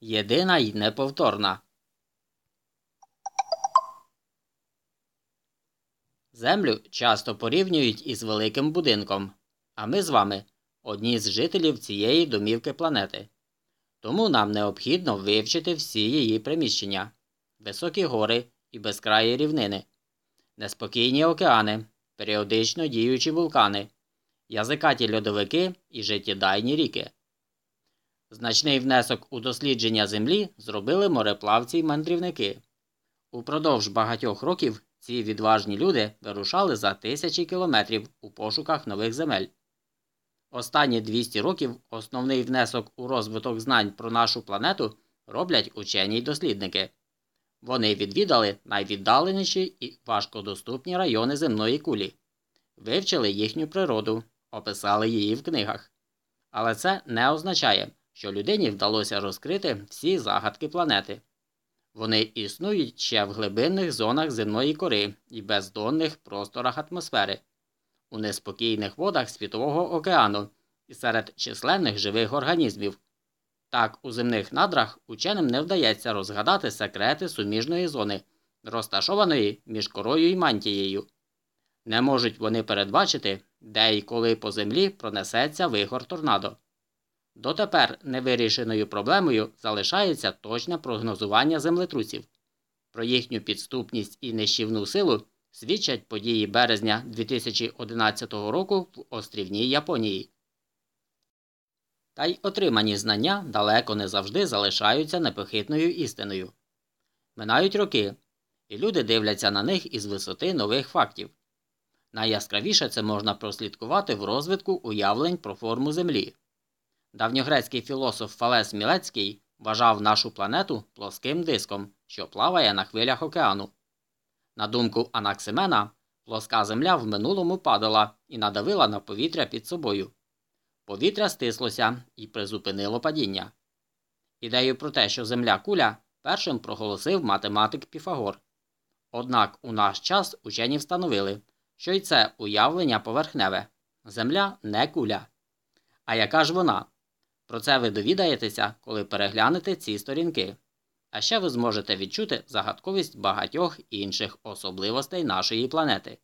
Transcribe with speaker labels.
Speaker 1: єдина й неповторна. Землю часто порівнюють із великим будинком, а ми з вами одні з жителів цієї домівки планети. Тому нам необхідно вивчити всі її приміщення, високі гори і безкраї рівнини, неспокійні океани, періодично діючі вулкани, язикаті льодовики і життєдайні ріки. Значний внесок у дослідження Землі зробили мореплавці й мандрівники. Упродовж багатьох років ці відважні люди вирушали за тисячі кілометрів у пошуках нових земель. Останні 200 років основний внесок у розвиток знань про нашу планету роблять учені й дослідники. Вони відвідали найвіддаленіші і важкодоступні райони земної кулі, вивчили їхню природу, описали її в книгах. Але це не означає, що людині вдалося розкрити всі загадки планети. Вони існують ще в глибинних зонах земної кори і бездонних просторах атмосфери, у неспокійних водах Світового океану і серед численних живих організмів. Так, у земних надрах ученим не вдається розгадати секрети суміжної зони, розташованої між корою і мантією. Не можуть вони передбачити, де і коли по землі пронесеться вихор торнадо. Дотепер невирішеною проблемою залишається точне прогнозування землетрусів. Про їхню підступність і нищівну силу свідчать події березня 2011 року в острівній Японії. Та й отримані знання далеко не завжди залишаються непохитною істиною. Минають роки, і люди дивляться на них із висоти нових фактів. Найяскравіше це можна прослідкувати в розвитку уявлень про форму Землі. Давньогрецький філософ Фалес Мілецький вважав нашу планету плоским диском, що плаває на хвилях океану. На думку Анаксимена, плоска земля в минулому падала і надавила на повітря під собою. Повітря стислося і призупинило падіння. Ідею про те, що земля куля, першим проголосив математик Піфагор. Однак у наш час учені встановили, що й це уявлення поверхневе земля не куля. А яка ж вона? Про це ви довідаєтеся, коли переглянете ці сторінки. А ще ви зможете відчути загадковість багатьох інших особливостей нашої планети.